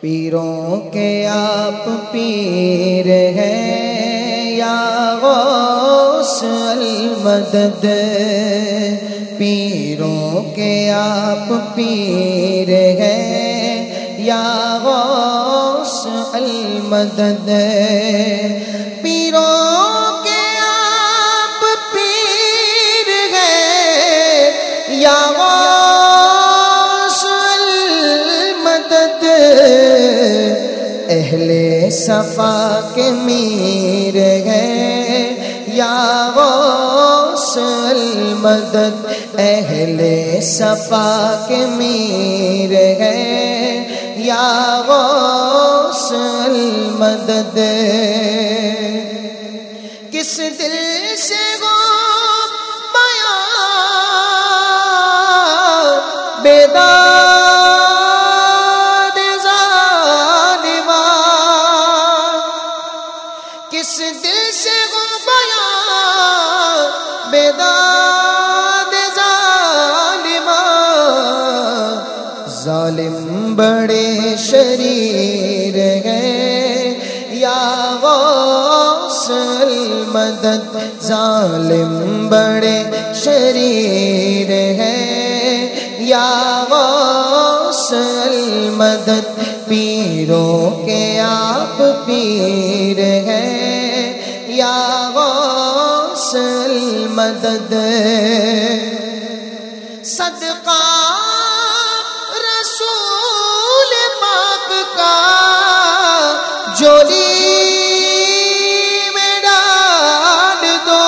پیروں کے آپ پیر ہیں، یا غوث المدد۔ پیروں کے آپ پیر ہیں، یا غوث المدد۔ پیروں کے آپ پیر ہیں، یا غوث اہل صفا کے میر ہیں یا غوث المدد، اہل صفا کے میر ہیں یا غوث المدد، کس دل سے گو بیداد کس دل سے گو بیا بیداد ظالما ظالم بڑے شریر ہیں۔ یا غوث المدد۔ ظالم بڑے شریر ہیں۔ یا غوث المدد۔ پیروں کے آپ پیر ہیں۔ المدد صدقہ رسول پاک کا جولی میں ڈال دو۔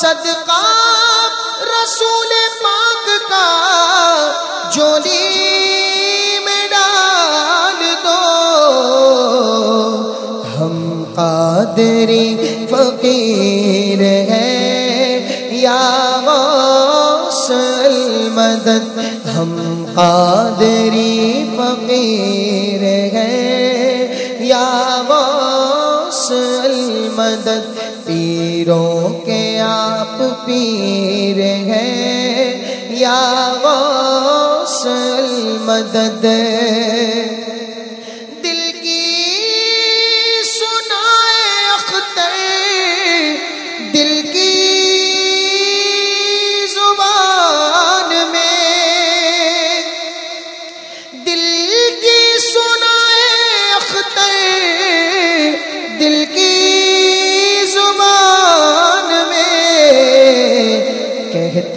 صدقہ رسول پاک کا جولی میں ڈال دو۔ ہم قادری فقیر مدد، ہم قادری فقیر ہیں۔ یا واس المدد پیروں کے آپ پیر ہیں۔ یا واس المدد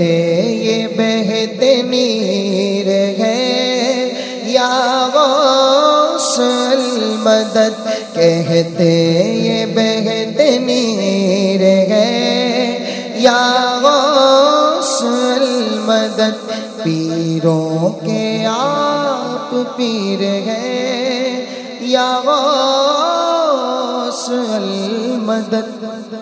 کہتے یہ بہت نیر ہے۔ یا غوث المدد کہتے یہ بہت نیر ہے۔ یا غوث المدد پیروں کے آپ پیر ہیں یا غوث المدد